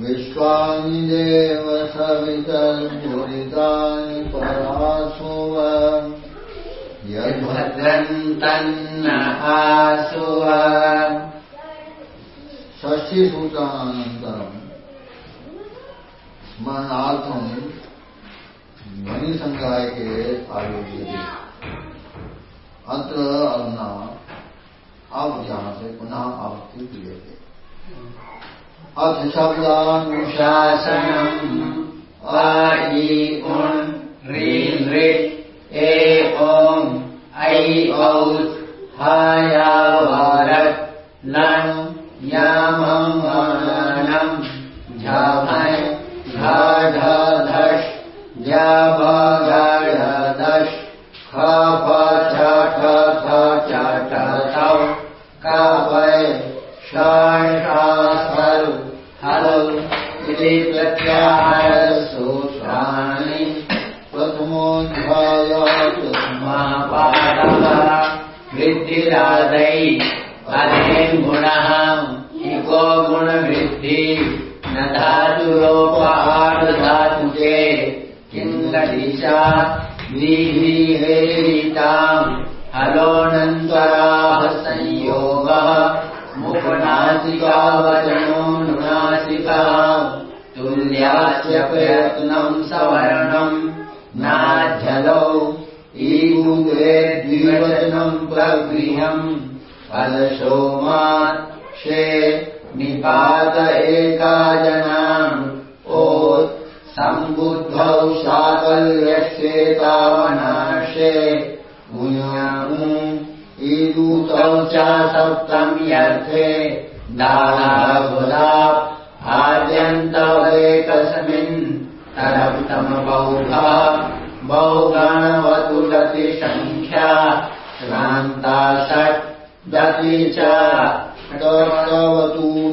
विश्वानिदेव सवितर्मुदितानि परासो यद्भद्रम् तन्नहासो वा स्मरणार्थम् ध्वनि संकाय अत्र अरुणा अब यहाँ से पुनः आवृत्ति क्रिय थे अथ शब्दानुशासनम् उन् ह्रीं ऋट् ए ॐ ऐ औत् हायावारत् लन् यामम् झमय घढधष् जभगढधष् गुणवृद्धि। न धातुरोपहारधातुके किङ्गदिशा द्विभिहेरिताम् हलोऽनन्तराः संयोगः मुखनासिकावचनो नुनासिकः तुल्यास्य प्रयत्नम् सवर्णम् नाध्यलौ ईगुगे द्विवचनम् प्रगृहम् क्षे निपात एका जनाम् ओत् सम्बुद्धौ साकल्यस्येतावनाशे गुण्यामु ईदूतौ च सप्तम्यर्थे दानाबुधा आद्यन्तवेकस्मिन् तरप्तमबौधा बहुगणवतुलतिसङ्ख्या। श्रान्ता षट् दति च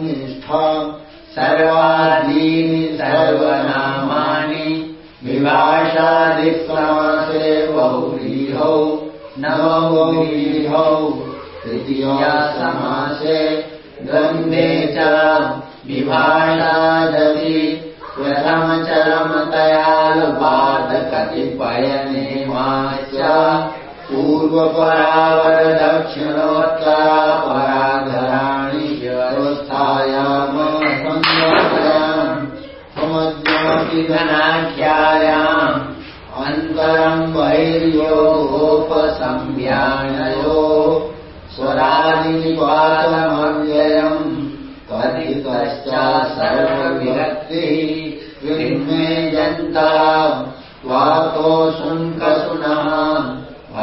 निष्ठाम् सर्वादीनि सर्वनामानि विभाषादिक्रासे बहुव्रीहौ नवबहुव्रीहौ तृतीया समासे गन्धे च विभाषादपि प्रथमचरमतया लुपादकतिपयनेमाश्च समज्ञापि घनाख्यायाम् अन्तरम् वैर्योगोपसंज्ञानयो स्वरादिनिपातमव्ययम् कथितश्च सर्वविभक्तिः विन्मेयन्ता त्वातो शुङ्कसुनः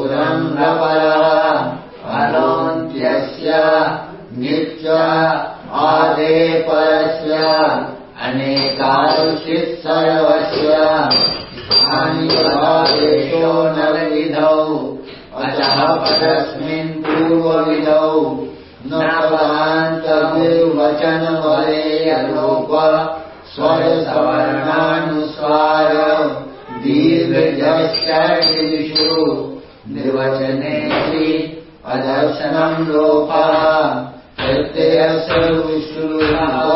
ज्ञानेन्तरतमः पुरङ्गपरः फलोऽन्त्यस्य नित्य आदेपरस्य अनेकादुषित् सर्वस्य स्थानिपदादेशो नवविधौ अतः पदस्मिन् पूर्वविधौ न पदान्तभिर्वचनवले अलोप स्वरसवर्णानुस्वार दीर्घजश्चर्षु निर्वचनेति अदर्शनम् लोपः प्रत्ययस्य लुश्लूपा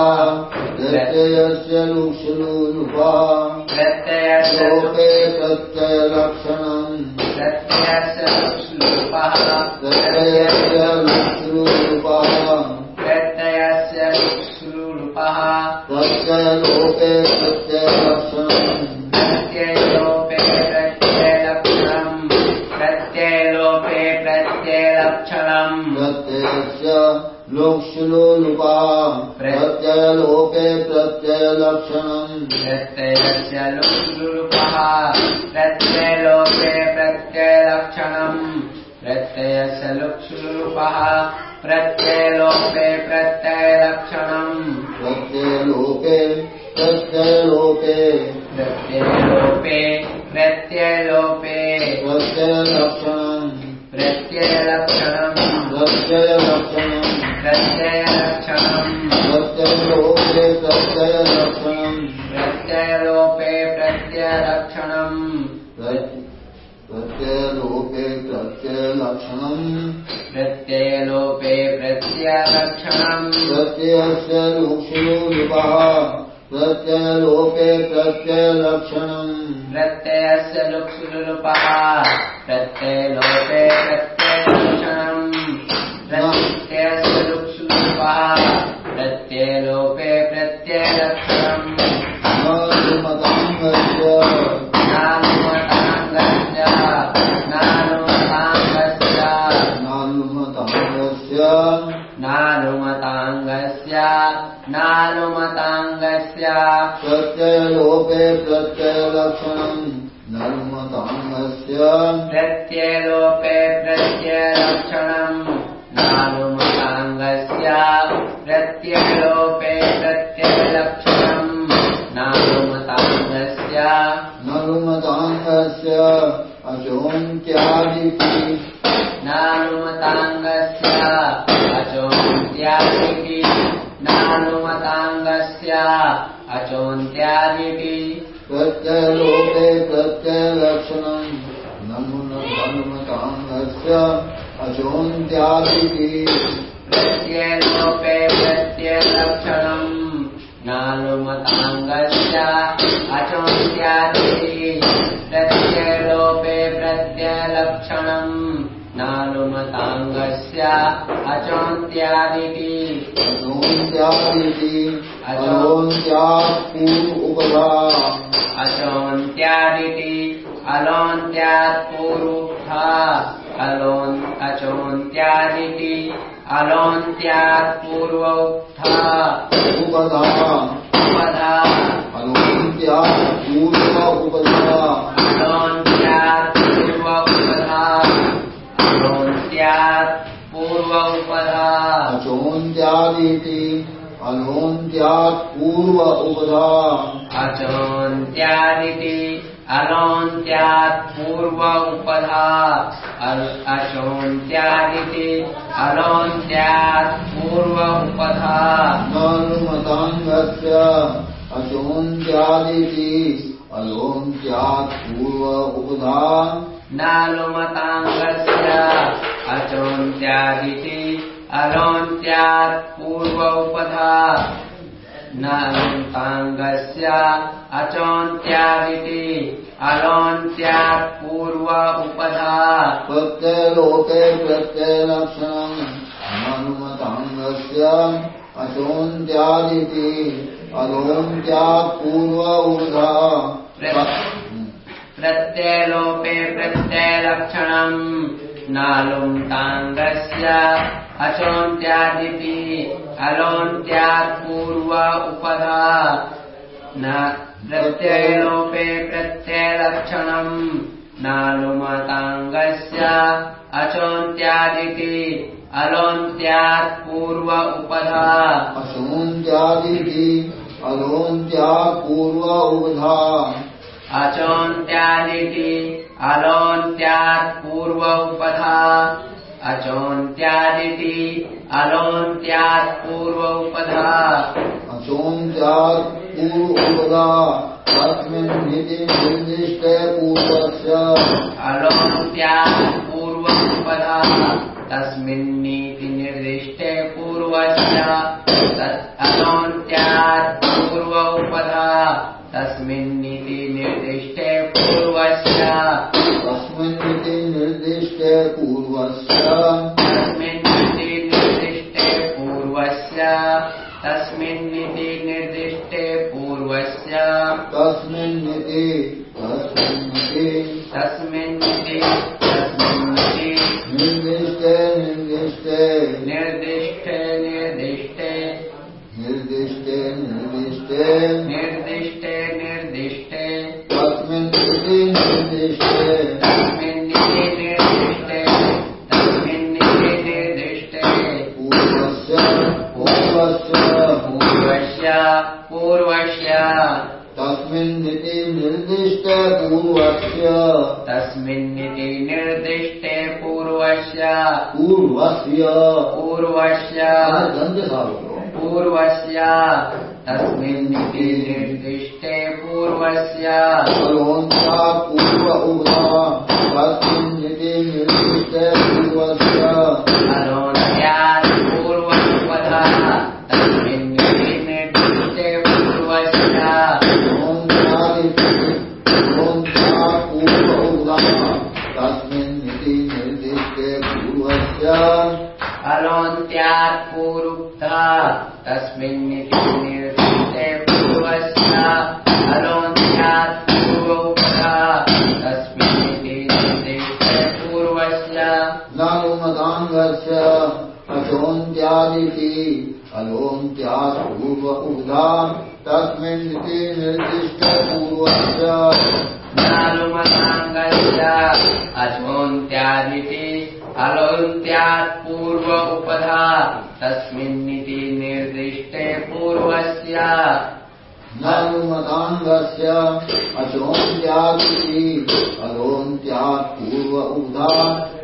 प्रत्ययस्य लुश्लूपा प्रत्ययस्य लोके प्रत्ययलक्षणम् प्रत्ययस्य श्लोपः प्रत्ययस्य श्लूपः प्रत्ययलोके प्रत्ययलक्षणम् प्रत्ययलोपे लोक्षुलोलुपा प्रत्ययलोके प्रत्ययलक्षणम् प्रत्ययस्य लुप्लुपः प्रत्ययलोपे प्रत्ययलक्षणम् प्रत्ययस्य लुप्लुपः प्रत्ययलोपे प्रत्ययलक्षणम् प्रत्ययलोके प्रत्ययलोपे प्रत्ययलोपे प्रत्ययलोपे प्रत्ययलक्षणम् प्रत्ययलक्षणम् प्रत्ययलक्षणम् प्रत्ययलक्षणम् प्रत्ययलोपे प्रत्ययलक्षणम् प्रत्ययलोपे प्रत्ययलक्षणम् प्रत्ययलोपे प्रत्ययलक्षणम् प्रत्ययलोपे प्रत्ययलक्षणम् प्रत्ययस्य लुक्षुलुपः प्रत्ययलोपे प्रत्ययलक्षणम् प्रत्ययस्य लुक्सुलुपः प्रत्ययलोपे प्रत्ययलक्षणम् प्रत्ययलोके प्रत्ययलक्षणम् ननुमताङ्गस्य नानुमताङ्गस्य नानुमताङ्गस्य नानुमताङ्गस्य प्रत्ययलोके प्रत्ययलक्षणम् ननुमताङ्गस्य प्रत्यय ्यादि प्रत्यलोके प्रत्यलक्षणम् ननुमताङ्गस्य अशोन्त्यादिति प्रत्यलोके प्रत्यलक्षणम् नानुमताङ्गस्य अशोन्त्यादि अचोन्त्यादिति अचोन्त्यादिति अचोन्त्यात् पूर्व उपधा अचोन्त्यादिति अलोन्त्यात् पूर्वोक्था अलोन् अचोन्त्यादिति पूर्वोक्था उपधा उपधा अलोन्त्यात् पूर्व उपधा अलोन्त्यात् पूर्व उपधा अचोन्त्यादिति अलोन्त्यात् पूर्व उपधा अचोन्त्यादिति अलोन्त्यात् पूर्व उपधा ननुमताङ्गस्य अचोन्त्यादिति अलोन्त्यात् पूर्व उपधा नालुमताङ्गस्य अचोन्त्यादिति अलोन्त्यात् पूर्व उपधा नालुमताङ्गस्य अचोन्त्यादिति। अलोन्त्यात् पूर्व उपधा प्रत्ययलोके प्रत्ययलक्षणम् ननुमताङ्गस्य अचोन्त्यादिति। अलोन्त्यात् पूर्व उपधा प्रत्ययलोपे प्रत्ययलक्षणम् नालुम्ताङ्गस्य अचोन्त्यादिति अलोन्त्यात् पूर्व उपधा न प्रत्ययलोपे प्रत्ययलक्षणम् नालुमताङ्गस्य अचोन्त्यादिति अलोन्त्यात् पूर्व उपधा अचोन्त्यादिति अलोन्त्यात् पूर्व उपधा अचोन्त्यादिति अलोन्त्यात् पूर्व उपधा अचोन्त्यादिति अचोन्त्या अलोत्यात् अचोन्त्यात् अचोत् पूर्वपदा तस्मिन् निर्दिष्ट अलो पूर्वपधा तस्मिन् नीति निर्दिष्टे पूर्वस्य। अचोन्त्यात् पूर्वपधा तस्मिन् नीति निर्दिष्ट पूर्वस्य। निर्दिष्टे पूर्वस्य। तस्मिन्निति निर्दिष्टे पूर्वस्य। तस्मिन्निति निर्दिष्टे पूर्वस्य। तस्मिन् तस्मिन् तस्मिन्निति तस्मिन्निति निर्दिष्टे निर्दिष्टे। निर्दिष्टे निर्दिष्टे। निर्दिष्टे निर्दिष्टे। निर्दिष्टे निर्दिष्टे। तस्मिन् निति निर्दिष्टे। तस्मिन्निति पूर्वस्य पूर्वस्य तस्मिन्निति निर्दिष्टे पूर्वस्य फलोन्ता पूर्व उभा तस्मिन्निति निर्दिष्टे पूर्वस्य पूर्वपदः तस्मिन्निति निर्दिष्टे पूर्वस्य फलोन्ता पूर्व उभा तस्मिन्निति पूरुक्ता तस्मिन्निति निर्दिष्टे पूर्वस्य अलोन्त्यात् पूर्वोक्ता तस्मिन्निति निर्दिष्टे पूर्वस्य नानुमदाङ्गस्य अचोन्त्यादिति अलोन्त्यात् पूर्व उदा तस्मिन्निति निर्दिष्ट पूर्वस्य नानुमसाङ्गस्य अचोन्त्यादिति अलोन्त्यात् पूर्व उपधा तस्मिन्निति निर्दिष्टे पूर्वस्य। नानुमदाङ्गस्य अचोन्त्यादिति अलोन्त्यात् पूर्व उदा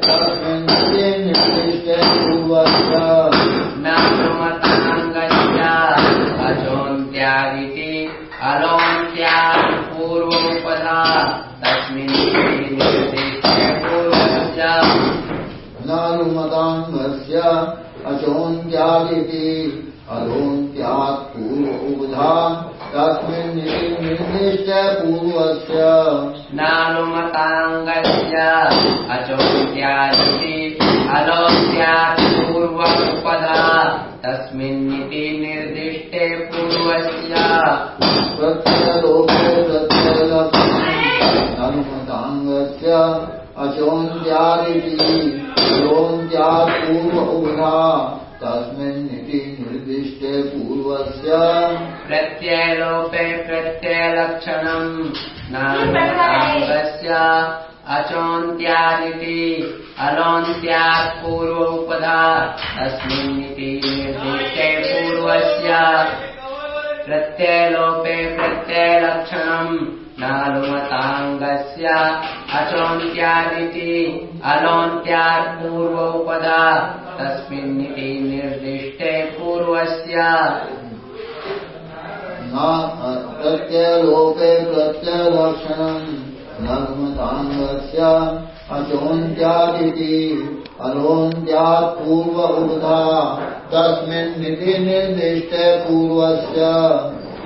तस्मिन्निति निर्दिष्ट पूर्वस्य अचोन्त्यादिति अलोन्त्यात् पूर्व उबधा तस्मिन्निति निर्दिष्ट पूर्वस्य। नानुमताङ्गस्य अचोन्त्यादिति अलोन्त्यात् पूर्व उपधा तस्मिन्निति निर्दिष्टे पूर्वस्य। प्रत्यलोके नानुमदाङ्गस्य अचोन्त्यादिति अलोन्त्यात् पूर्व उबधा तस्मिन्निति निर्दिष्टे पूर्वस्य। प्रत्ययलोपे प्रत्ययलक्षणम्। नानुमताङ्गस्य अचोन्त्यादिति अलोन्त्यात् पूर्वोपधा। तस्मिन्निति निर्दिष्टे पूर्वस्य। प्रत्ययलोपे प्रत्ययलक्षणम् नानुमताङ्गस्य अलोन्त्यात् पूर्वोपदा तस्मिन्निति निर्दिष्टे पूर्वस्य। न प्रत्यलोके प्रत्यलक्षणम् नर्मताङ्गस्य अचोन्त्यादिति अलोन्त्यात् पूर्व उबधा तस्मिन्निति निर्दिष्टे पूर्वस्य